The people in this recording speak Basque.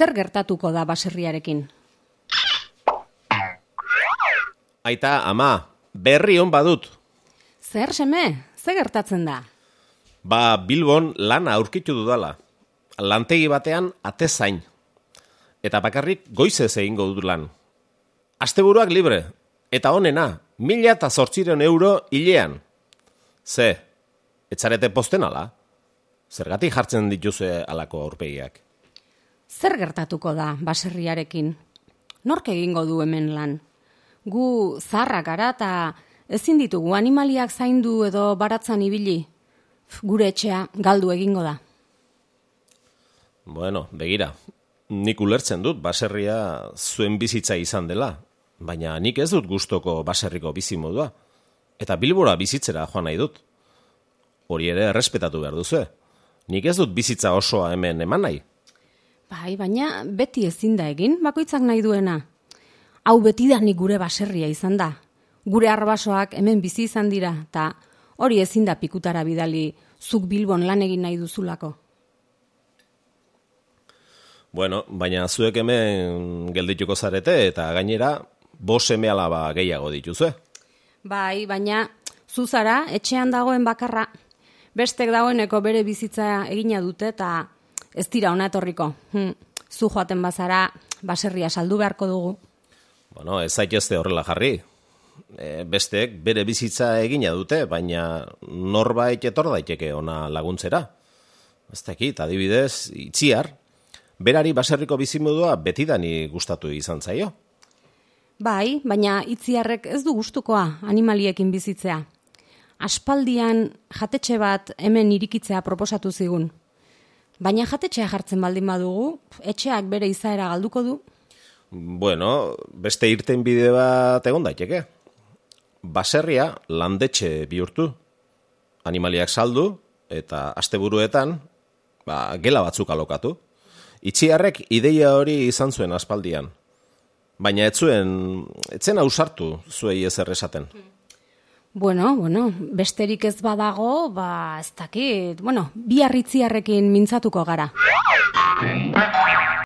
zer gertatuko da baserriarekin? Aita, ama, berri hon badut. Zer seme, zer gertatzen da? Ba, Bilbon lana aurkitu dudala. Lantegi batean atezain. Eta bakarrik goizez egingo dut lan. Asteburuak libre. Eta honena, mila eta zortziren euro hilean. Ze, etxarete posten ala? Zergatik jartzen dituzue alako aurpegiak. Zer gertatuko da baserriarekin? Nork egingo du hemen lan? Gu zarrak gara eta ezin ditugu animaliak zaindu edo baratzan ibili. Gure etxea galdu egingo da. Bueno, begira, nik ulertzen dut baserria zuen bizitza izan dela, baina nik ez dut gustoko baserriko bizimodua. Eta bilbora bizitzera joan nahi dut. Hori ere errespetatu behar duzu. Nik ez dut bizitza osoa hemen eman nahi. Bai, baina beti ezin da egin, bakoitzak nahi duena. Hau beti da gure baserria izan da. Gure arbasoak hemen bizi izan dira, eta hori ezin da pikutara bidali zuk bilbon lan egin nahi duzulako. Bueno, baina zuek hemen geldituko zarete eta gainera bos seme alaba gehiago dituzue. Bai, baina zu zara etxean dagoen bakarra. Bestek dagoeneko bere bizitza egina dute eta ez dira ona etorriko. Hm, zu joaten bazara baserria saldu beharko dugu. Bueno, ez zaitezte horrela jarri. E, besteek bere bizitza egina dute, baina norbait etor daiteke ona laguntzera. Ez dakit, adibidez, itziar, berari baserriko bizimodua betidani gustatu izan zaio. Bai, baina itziarrek ez du gustukoa animaliekin bizitzea. Aspaldian jatetxe bat hemen irikitzea proposatu zigun. Baina jatetxea jartzen baldin badugu, etxeak bere izaera galduko du. Bueno, beste irten bide bat egon daiteke. Baserria landetxe bihurtu. Animaliak saldu eta asteburuetan ba, gela batzuk alokatu. Itxiarrek ideia hori izan zuen aspaldian. Baina ez zuen, etzen ausartu zuei ezer esaten. Bueno, bueno, besterik ez badago, ba, ez dakit, bueno, bi harritziarrekin mintzatuko gara.